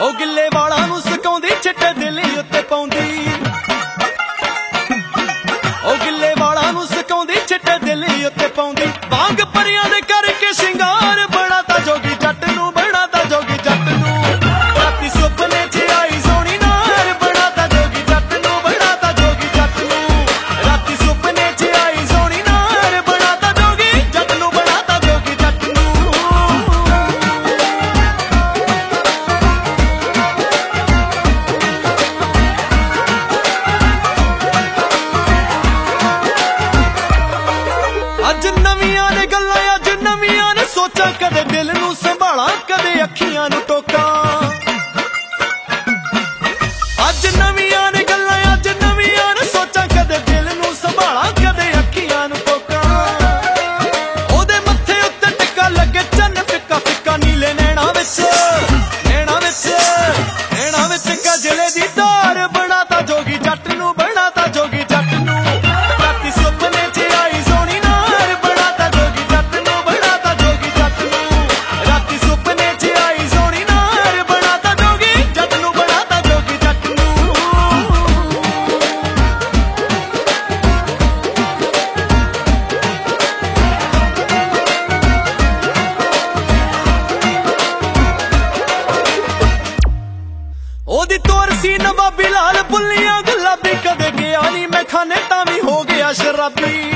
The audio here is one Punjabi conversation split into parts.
ਉਹ ਗਿੱਲੇ ਵਾਲਾਂ ਨੂੰ ਸਕਾਉਂਦੀ ਚਿੱਟੇ ਦਿਲ ਉੱਤੇ ਪਾਉਂਦੀ। ਸੋਚਾਂ ਕਦੇ ਦਿਲ ਨੂੰ ਸੰਭਾਲਾਂ, ਕਦੇ ਅੱਖੀਆਂ ਨੂੰ ਟੋਕਾਂ। ਅੱਜ ਨਵੀਆਂ ਨੇ ਗੱਲਾਂ, ਅੱਜ ਨਵੀਆਂ ਨੇ ਸੋਚਾਂ, ਕਦੇ ਦਿਲ ਨੂੰ ਸੰਭਾਲਾਂ, ਕਦੇ ਅੱਖੀਆਂ ਨੂੰ ਟੋਕਾਂ। ਉਹਦੇ ਮੱਥੇ ਉੱਤੇ ਟਿੱਕਾ ਲੱਗੇ, ਚੰਨ ਫਿੱਕਾ ਫਿੱਕਾ ਨੀਲੇ ਨੈਣਾ ਵਿੱਚ ਨੈਣਾ ਵਿੱਚ ਨੈਣਾ ਵਿੱਚ ਜਿਹੜੇ ਦੀ be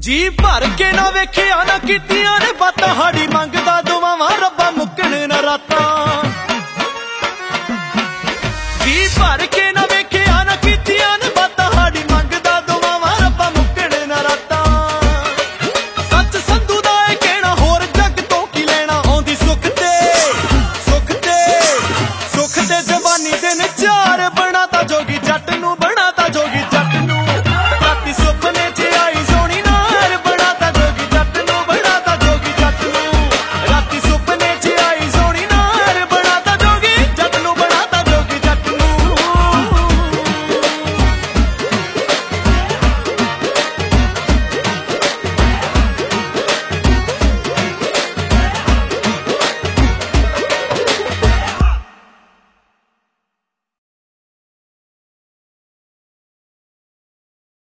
ਜੀ ਭਰ ਕੇ ਨਾ ਵੇਖਿਆ ਨਾ ਕੀਤੀਆਂ ਨੇ ਬਾਤਾਂ ਹਾੜੀ ਮੰਗਦਾ ਦੁਆਵਾਂ ਰੱਬਾ ਮੁੱਕ